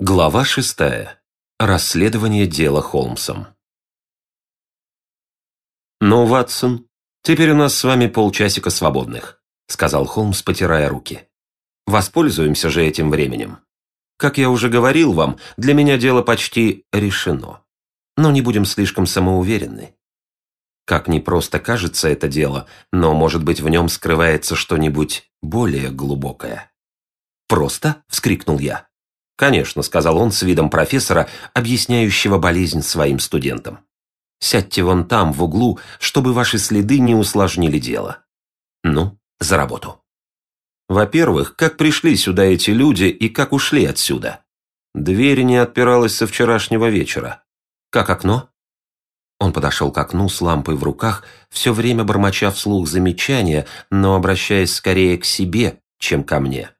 Глава шестая. Расследование дела Холмсом. «Ну, Ватсон, теперь у нас с вами полчасика свободных», сказал Холмс, потирая руки. «Воспользуемся же этим временем. Как я уже говорил вам, для меня дело почти решено. Но не будем слишком самоуверенны. Как ни просто кажется это дело, но, может быть, в нем скрывается что-нибудь более глубокое». «Просто?» – вскрикнул я. «Конечно», – сказал он с видом профессора, объясняющего болезнь своим студентам. «Сядьте вон там, в углу, чтобы ваши следы не усложнили дело. Ну, за работу». Во-первых, как пришли сюда эти люди и как ушли отсюда? Дверь не отпиралась со вчерашнего вечера. Как окно? Он подошел к окну с лампой в руках, все время бормоча вслух замечания, но обращаясь скорее к себе, чем ко мне.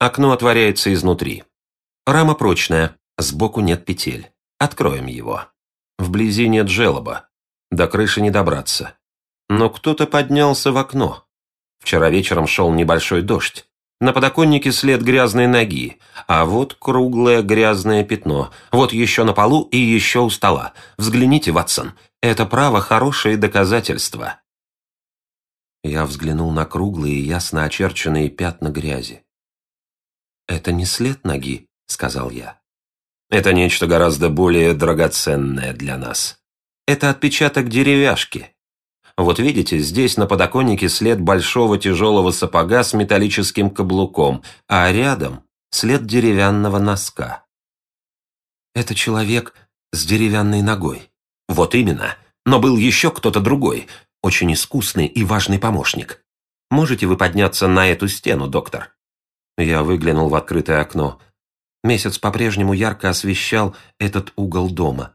Окно отворяется изнутри. Рама прочная, сбоку нет петель. Откроем его. Вблизи нет желоба. До крыши не добраться. Но кто-то поднялся в окно. Вчера вечером шел небольшой дождь. На подоконнике след грязной ноги, а вот круглое грязное пятно. Вот еще на полу и еще у стола. Взгляните, Ватсон, это право хорошее доказательство. Я взглянул на круглые, ясно очерченные пятна грязи. «Это не след ноги», — сказал я. «Это нечто гораздо более драгоценное для нас. Это отпечаток деревяшки. Вот видите, здесь на подоконнике след большого тяжелого сапога с металлическим каблуком, а рядом след деревянного носка. Это человек с деревянной ногой. Вот именно. Но был еще кто-то другой, очень искусный и важный помощник. Можете вы подняться на эту стену, доктор? Я выглянул в открытое окно. Месяц по-прежнему ярко освещал этот угол дома.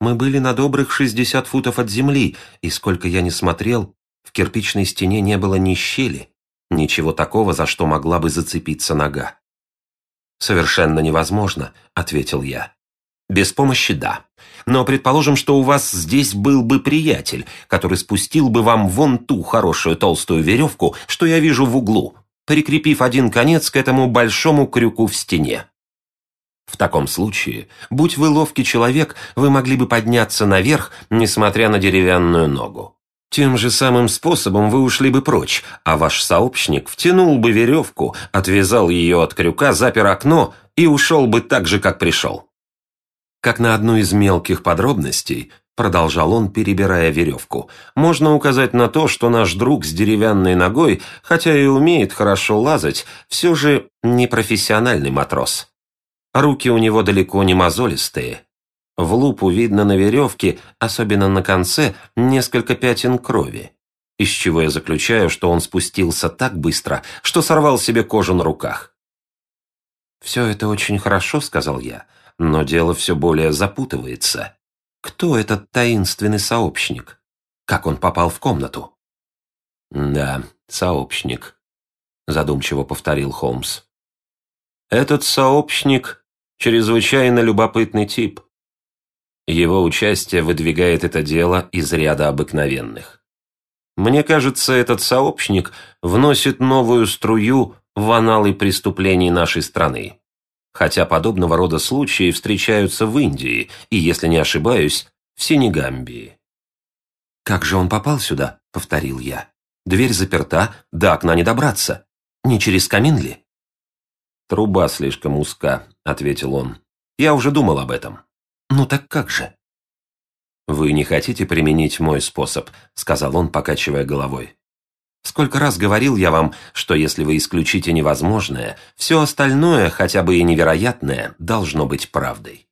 Мы были на добрых 60 футов от земли, и сколько я не смотрел, в кирпичной стене не было ни щели, ничего такого, за что могла бы зацепиться нога. «Совершенно невозможно», — ответил я. «Без помощи – да. Но предположим, что у вас здесь был бы приятель, который спустил бы вам вон ту хорошую толстую веревку, что я вижу в углу, прикрепив один конец к этому большому крюку в стене. В таком случае, будь вы ловкий человек, вы могли бы подняться наверх, несмотря на деревянную ногу. Тем же самым способом вы ушли бы прочь, а ваш сообщник втянул бы веревку, отвязал ее от крюка, запер окно и ушел бы так же, как пришел. Как на одну из мелких подробностей, продолжал он, перебирая веревку, можно указать на то, что наш друг с деревянной ногой, хотя и умеет хорошо лазать, все же не профессиональный матрос. Руки у него далеко не мозолистые. В лупу видно на веревке, особенно на конце, несколько пятен крови, из чего я заключаю, что он спустился так быстро, что сорвал себе кожу на руках. «Все это очень хорошо», — сказал я, — но дело все более запутывается. Кто этот таинственный сообщник? Как он попал в комнату? «Да, сообщник», – задумчиво повторил Холмс. «Этот сообщник – чрезвычайно любопытный тип. Его участие выдвигает это дело из ряда обыкновенных. Мне кажется, этот сообщник вносит новую струю в аналы преступлений нашей страны хотя подобного рода случаи встречаются в Индии и, если не ошибаюсь, в Сенегамбии. «Как же он попал сюда?» — повторил я. «Дверь заперта, до окна не добраться. Не через камин ли?» «Труба слишком узка», — ответил он. «Я уже думал об этом». «Ну так как же?» «Вы не хотите применить мой способ», — сказал он, покачивая головой. Сколько раз говорил я вам, что если вы исключите невозможное, все остальное, хотя бы и невероятное, должно быть правдой.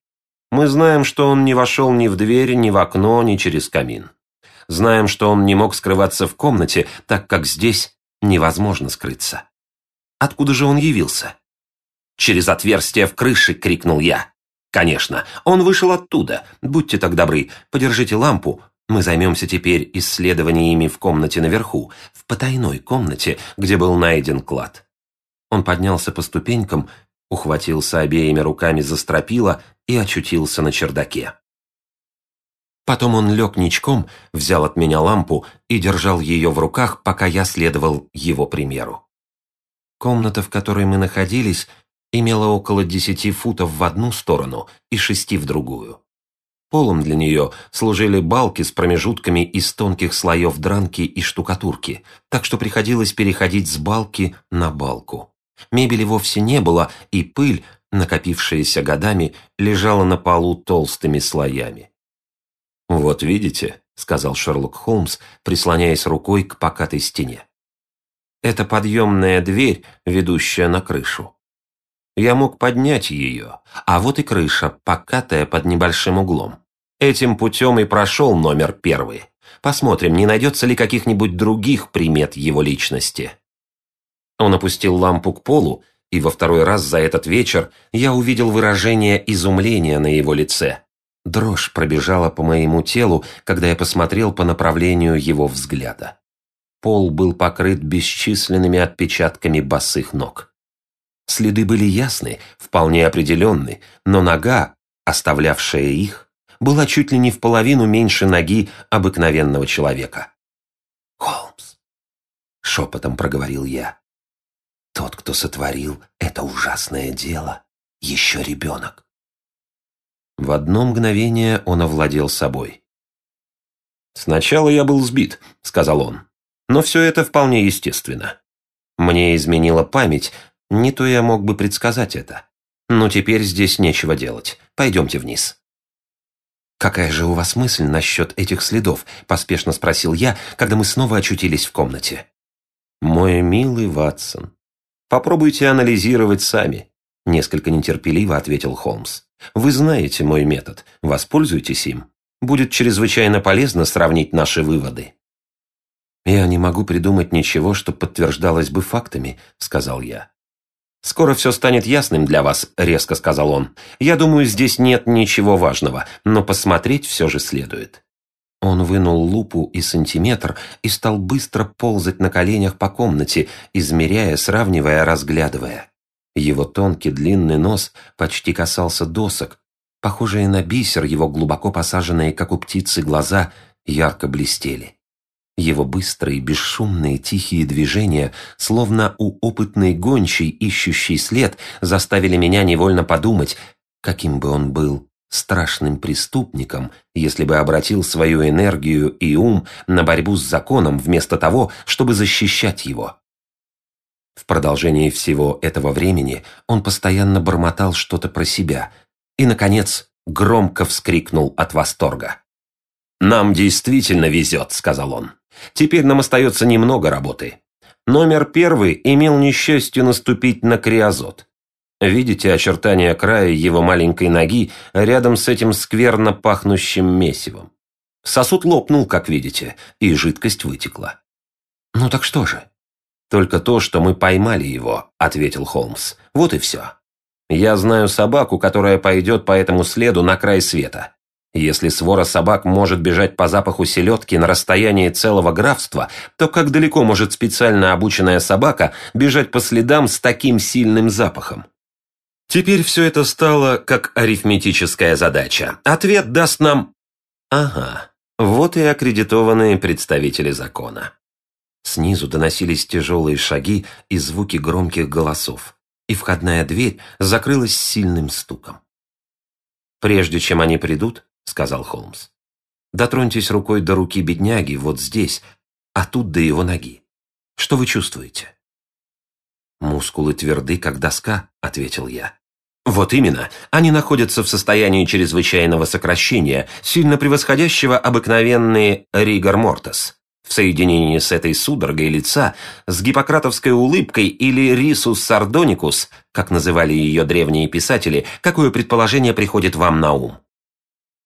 Мы знаем, что он не вошел ни в дверь, ни в окно, ни через камин. Знаем, что он не мог скрываться в комнате, так как здесь невозможно скрыться. Откуда же он явился? «Через отверстие в крыше!» — крикнул я. «Конечно, он вышел оттуда. Будьте так добры, подержите лампу, мы займемся теперь исследованиями в комнате наверху, в потайной комнате, где был найден клад. Он поднялся по ступенькам, ухватился обеими руками за стропила и очутился на чердаке. Потом он лег ничком, взял от меня лампу и держал ее в руках, пока я следовал его примеру. Комната, в которой мы находились, имела около десяти футов в одну сторону и шести в другую. Полом для нее служили балки с промежутками из тонких слоев дранки и штукатурки, так что приходилось переходить с балки на балку. Мебели вовсе не было, и пыль, накопившаяся годами, лежала на полу толстыми слоями. «Вот видите», — сказал Шерлок Холмс, прислоняясь рукой к покатой стене. «Это подъемная дверь, ведущая на крышу. Я мог поднять ее, а вот и крыша, покатая под небольшим углом. Этим путем и прошел номер первый. Посмотрим, не найдется ли каких-нибудь других примет его личности. Он опустил лампу к полу, и во второй раз за этот вечер я увидел выражение изумления на его лице. Дрожь пробежала по моему телу, когда я посмотрел по направлению его взгляда. Пол был покрыт бесчисленными отпечатками босых ног. Следы были ясны, вполне определенны, но нога, оставлявшая их, была чуть ли не в половину меньше ноги обыкновенного человека. «Холмс», — шепотом проговорил я, — «тот, кто сотворил это ужасное дело, еще ребенок». В одно мгновение он овладел собой. «Сначала я был сбит», — сказал он, — «но все это вполне естественно. Мне изменила память, не то я мог бы предсказать это. Но теперь здесь нечего делать. Пойдемте вниз». «Какая же у вас мысль насчет этих следов?» – поспешно спросил я, когда мы снова очутились в комнате. «Мой милый Ватсон, попробуйте анализировать сами», – несколько нетерпеливо ответил Холмс. «Вы знаете мой метод, воспользуйтесь им. Будет чрезвычайно полезно сравнить наши выводы». «Я не могу придумать ничего, что подтверждалось бы фактами», – сказал я. «Скоро все станет ясным для вас», — резко сказал он. «Я думаю, здесь нет ничего важного, но посмотреть все же следует». Он вынул лупу и сантиметр и стал быстро ползать на коленях по комнате, измеряя, сравнивая, разглядывая. Его тонкий длинный нос почти касался досок. Похожие на бисер, его глубоко посаженные, как у птицы, глаза ярко блестели. Его быстрые, бесшумные, тихие движения, словно у опытной гончей, ищущей след, заставили меня невольно подумать, каким бы он был страшным преступником, если бы обратил свою энергию и ум на борьбу с законом вместо того, чтобы защищать его. В продолжении всего этого времени он постоянно бормотал что-то про себя и, наконец, громко вскрикнул от восторга. «Нам действительно везет», — сказал он. Теперь нам остается немного работы. Номер первый имел несчастье наступить на криозот. Видите очертания края его маленькой ноги рядом с этим скверно пахнущим месивом? Сосуд лопнул, как видите, и жидкость вытекла. «Ну так что же?» «Только то, что мы поймали его», — ответил Холмс. «Вот и все. Я знаю собаку, которая пойдет по этому следу на край света. Если свора собак может бежать по запаху селедки на расстоянии целого графства, то как далеко может специально обученная собака бежать по следам с таким сильным запахом? Теперь все это стало как арифметическая задача. Ответ даст нам... Ага, вот и аккредитованные представители закона. Снизу доносились тяжелые шаги и звуки громких голосов, и входная дверь закрылась сильным стуком. Прежде чем они придут, сказал Холмс. «Дотроньтесь рукой до руки бедняги, вот здесь, а тут до его ноги. Что вы чувствуете?» «Мускулы тверды, как доска», — ответил я. «Вот именно. Они находятся в состоянии чрезвычайного сокращения, сильно превосходящего обыкновенные ригор мортес. В соединении с этой судорогой лица, с гиппократовской улыбкой или рисус сардоникус, как называли ее древние писатели, какое предположение приходит вам на ум?»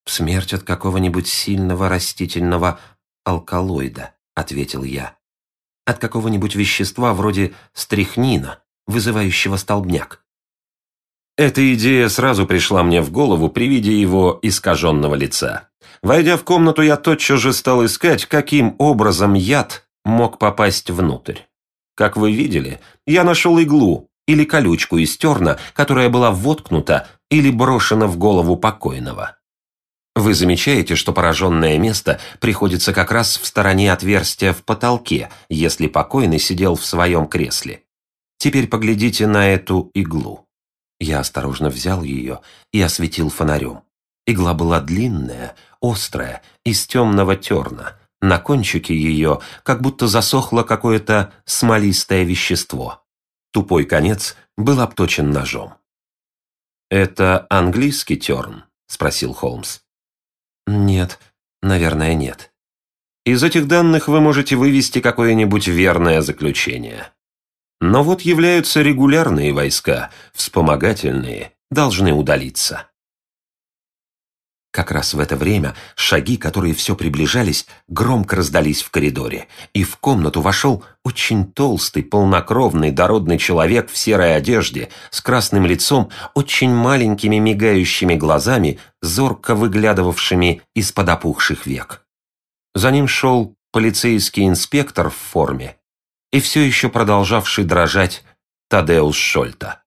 «Смерть от какого-нибудь сильного растительного алкалоида», — ответил я. «От какого-нибудь вещества вроде стрихнина, вызывающего столбняк». Эта идея сразу пришла мне в голову при виде его искаженного лица. Войдя в комнату, я тотчас же стал искать, каким образом яд мог попасть внутрь. Как вы видели, я нашел иглу или колючку из терна, которая была воткнута или брошена в голову покойного. Вы замечаете, что пораженное место приходится как раз в стороне отверстия в потолке, если покойный сидел в своем кресле. Теперь поглядите на эту иглу. Я осторожно взял ее и осветил фонарем. Игла была длинная, острая, из темного терна. На кончике ее как будто засохло какое-то смолистое вещество. Тупой конец был обточен ножом. «Это английский терн?» – спросил Холмс. «Нет, наверное, нет. Из этих данных вы можете вывести какое-нибудь верное заключение. Но вот являются регулярные войска, вспомогательные, должны удалиться». Как раз в это время шаги, которые все приближались, громко раздались в коридоре, и в комнату вошел очень толстый, полнокровный, дородный человек в серой одежде, с красным лицом, очень маленькими мигающими глазами, зорко выглядывавшими из-под опухших век. За ним шел полицейский инспектор в форме и все еще продолжавший дрожать Тадеус Шольта.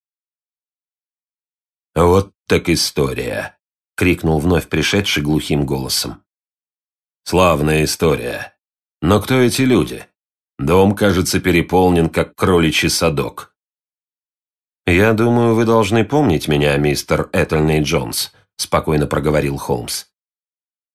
«Вот так история», — крикнул вновь пришедший глухим голосом. «Славная история. Но кто эти люди? Дом, кажется, переполнен, как кроличий садок». «Я думаю, вы должны помнить меня, мистер Этельный Джонс», — спокойно проговорил Холмс.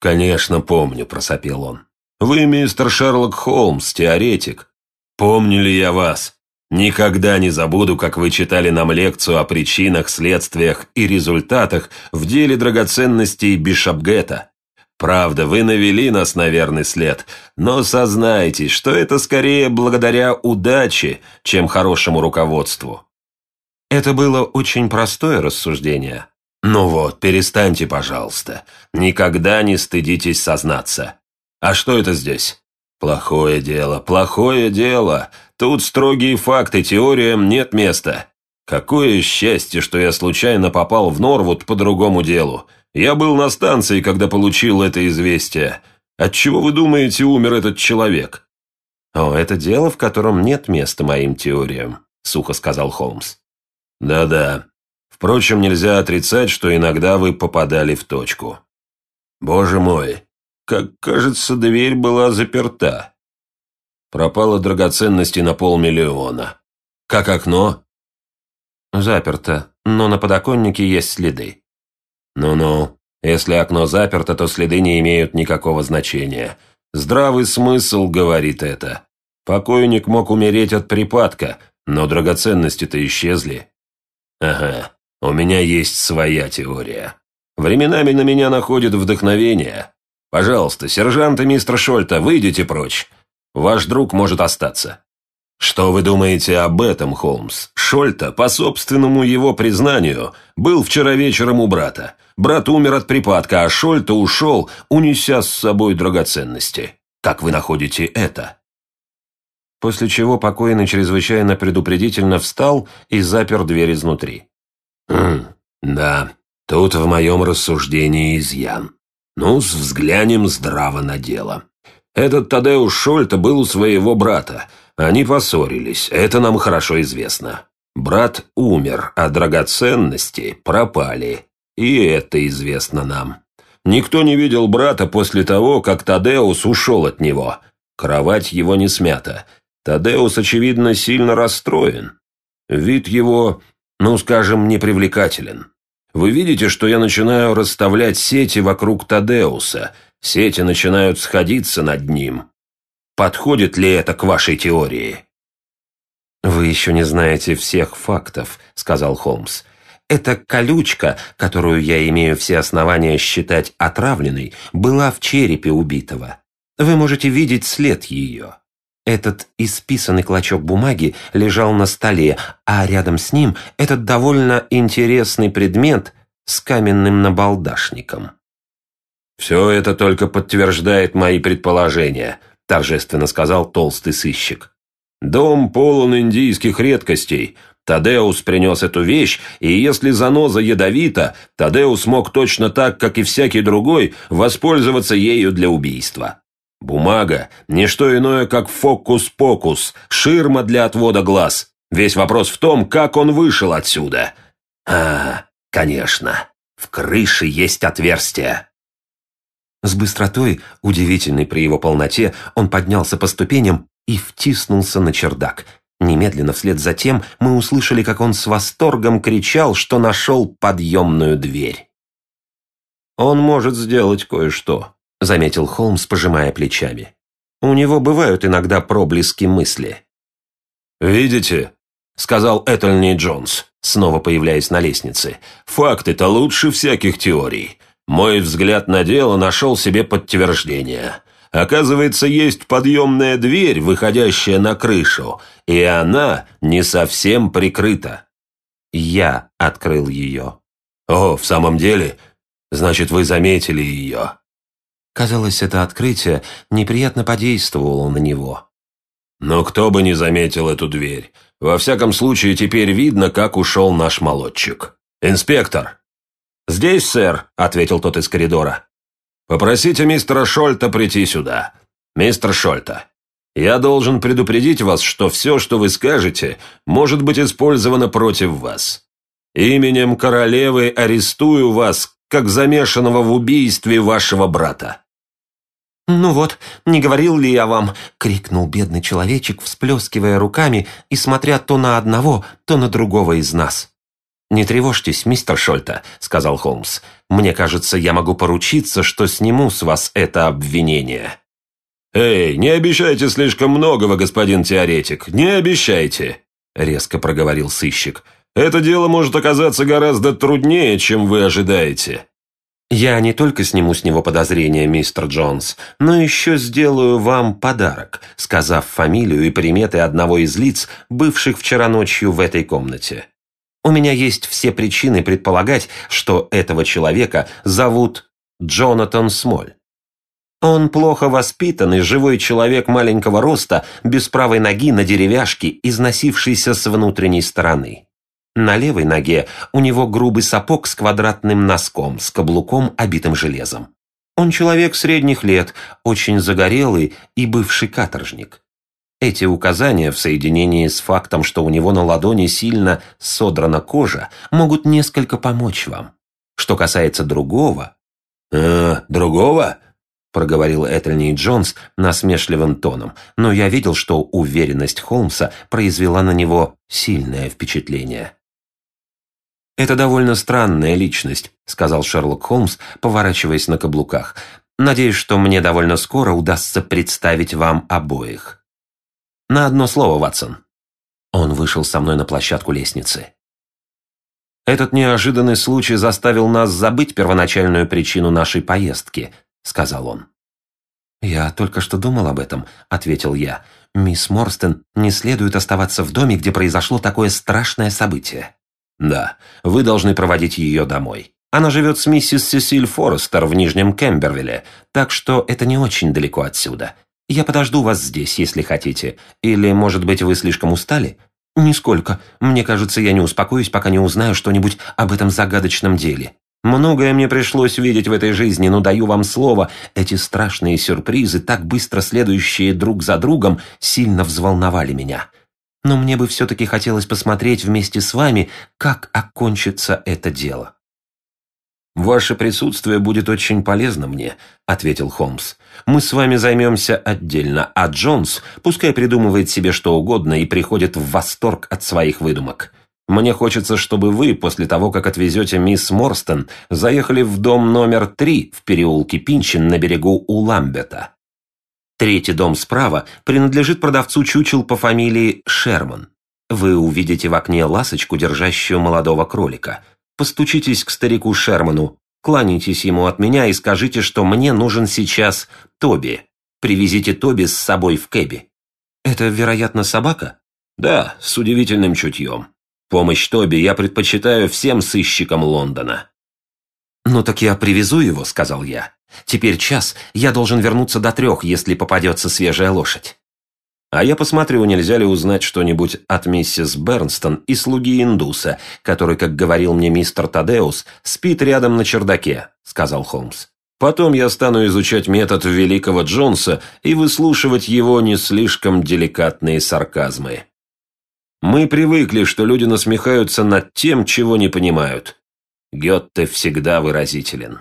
«Конечно помню», — просопел он. «Вы мистер Шерлок Холмс, теоретик. Помню ли я вас? Никогда не забуду, как вы читали нам лекцию о причинах, следствиях и результатах в деле драгоценностей Бишопгета. Правда, вы навели нас на верный след, но сознайтесь, что это скорее благодаря удаче, чем хорошему руководству. Это было очень простое рассуждение. Ну вот, перестаньте, пожалуйста. Никогда не стыдитесь сознаться. А что это здесь? Плохое дело, плохое дело. Тут строгие факты, теориям нет места. Какое счастье, что я случайно попал в Норвуд по другому делу. Я был на станции, когда получил это известие. Отчего вы думаете, умер этот человек? О, это дело, в котором нет места моим теориям, сухо сказал Холмс. Да-да. Впрочем, нельзя отрицать, что иногда вы попадали в точку. Боже мой, как кажется, дверь была заперта. Пропало драгоценности на полмиллиона. Как окно? Заперто, но на подоконнике есть следы. Ну-ну, если окно заперто, то следы не имеют никакого значения. Здравый смысл говорит это. Покойник мог умереть от припадка, но драгоценности-то исчезли. Ага, у меня есть своя теория. Временами на меня находит вдохновение, Пожалуйста, сержант и мистер Шольта, выйдите прочь. Ваш друг может остаться. Что вы думаете об этом, Холмс? Шольта, по собственному его признанию, был вчера вечером у брата. Брат умер от припадка, а Шольта ушел, унеся с собой драгоценности. Как вы находите это? После чего покойный чрезвычайно предупредительно встал и запер дверь изнутри. Хм, да, тут в моем рассуждении изъян ну взглянем здраво на дело. Этот Тадеуш Шольта был у своего брата. Они поссорились, это нам хорошо известно. Брат умер, а драгоценности пропали. И это известно нам. Никто не видел брата после того, как Тадеус ушел от него. Кровать его не смята. Тадеус, очевидно, сильно расстроен. Вид его, ну, скажем, непривлекателен. Вы видите, что я начинаю расставлять сети вокруг Тадеуса. Сети начинают сходиться над ним. Подходит ли это к вашей теории?» «Вы еще не знаете всех фактов», — сказал Холмс. «Эта колючка, которую я имею все основания считать отравленной, была в черепе убитого. Вы можете видеть след ее. Этот исписанный клочок бумаги лежал на столе, а рядом с ним этот довольно интересный предмет с каменным набалдашником. «Все это только подтверждает мои предположения», – торжественно сказал толстый сыщик. «Дом полон индийских редкостей. Тадеус принес эту вещь, и если заноза ядовита, Тадеус мог точно так, как и всякий другой, воспользоваться ею для убийства». Бумага – не что иное, как фокус-покус, ширма для отвода глаз. Весь вопрос в том, как он вышел отсюда. А, конечно, в крыше есть отверстие. С быстротой, удивительной при его полноте, он поднялся по ступеням и втиснулся на чердак. Немедленно вслед за тем мы услышали, как он с восторгом кричал, что нашел подъемную дверь. «Он может сделать кое-что», — заметил Холмс, пожимая плечами. «У него бывают иногда проблески мысли». «Видите?» — сказал Этельни Джонс, снова появляясь на лестнице. «Факты-то лучше всяких теорий. Мой взгляд на дело нашел себе подтверждение. Оказывается, есть подъемная дверь, выходящая на крышу, и она не совсем прикрыта. Я открыл ее. О, в самом деле? Значит, вы заметили ее. Казалось, это открытие неприятно подействовало на него. Но кто бы не заметил эту дверь. Во всяком случае, теперь видно, как ушел наш молодчик. «Инспектор!» «Здесь, сэр», — ответил тот из коридора. Попросите мистера Шольта прийти сюда. Мистер Шольта, я должен предупредить вас, что все, что вы скажете, может быть использовано против вас. Именем королевы арестую вас, как замешанного в убийстве вашего брата». «Ну вот, не говорил ли я вам?» — крикнул бедный человечек, всплескивая руками и смотря то на одного, то на другого из нас. «Не тревожьтесь, мистер Шольта», — сказал Холмс. «Мне кажется, я могу поручиться, что сниму с вас это обвинение». «Эй, не обещайте слишком многого, господин теоретик, не обещайте», — резко проговорил сыщик. «Это дело может оказаться гораздо труднее, чем вы ожидаете». «Я не только сниму с него подозрения, мистер Джонс, но еще сделаю вам подарок, сказав фамилию и приметы одного из лиц, бывших вчера ночью в этой комнате». У меня есть все причины предполагать, что этого человека зовут Джонатан Смоль. Он плохо воспитанный, живой человек маленького роста, без правой ноги на деревяшке, износившийся с внутренней стороны. На левой ноге у него грубый сапог с квадратным носком, с каблуком, обитым железом. Он человек средних лет, очень загорелый и бывший каторжник. Эти указания в соединении с фактом, что у него на ладони сильно содрана кожа, могут несколько помочь вам. Что касается другого... «Э, другого?» – проговорил Этельни Джонс насмешливым тоном, но я видел, что уверенность Холмса произвела на него сильное впечатление. «Это довольно странная личность», – сказал Шерлок Холмс, поворачиваясь на каблуках. «Надеюсь, что мне довольно скоро удастся представить вам обоих». На одно слово, Ватсон. Он вышел со мной на площадку лестницы. «Этот неожиданный случай заставил нас забыть первоначальную причину нашей поездки», — сказал он. «Я только что думал об этом», — ответил я. «Мисс Морстен не следует оставаться в доме, где произошло такое страшное событие». «Да, вы должны проводить ее домой. Она живет с миссис Сесиль Форестер в Нижнем Кембервилле, так что это не очень далеко отсюда. Я подожду вас здесь, если хотите. Или, может быть, вы слишком устали? Нисколько. Мне кажется, я не успокоюсь, пока не узнаю что-нибудь об этом загадочном деле. Многое мне пришлось видеть в этой жизни, но даю вам слово, эти страшные сюрпризы, так быстро следующие друг за другом, сильно взволновали меня. Но мне бы все-таки хотелось посмотреть вместе с вами, как окончится это дело. «Ваше присутствие будет очень полезно мне», — ответил Холмс. «Мы с вами займемся отдельно, а Джонс пускай придумывает себе что угодно и приходит в восторг от своих выдумок. Мне хочется, чтобы вы, после того, как отвезете мисс Морстон, заехали в дом номер три в переулке Пинчин на берегу у Ламбета. Третий дом справа принадлежит продавцу чучел по фамилии Шерман. Вы увидите в окне ласочку, держащую молодого кролика — Постучитесь к старику Шерману, кланяйтесь ему от меня и скажите, что мне нужен сейчас Тоби. Привезите Тоби с собой в кэби. Это, вероятно, собака? Да, с удивительным чутьем. Помощь Тоби я предпочитаю всем сыщикам Лондона. «Ну так я привезу его», — сказал я. «Теперь час, я должен вернуться до трех, если попадется свежая лошадь». А я посмотрю, нельзя ли узнать что-нибудь от миссис Бернстон и слуги индуса, который, как говорил мне мистер Тадеус, спит рядом на чердаке», — сказал Холмс. «Потом я стану изучать метод великого Джонса и выслушивать его не слишком деликатные сарказмы». Мы привыкли, что люди насмехаются над тем, чего не понимают. Гетте всегда выразителен.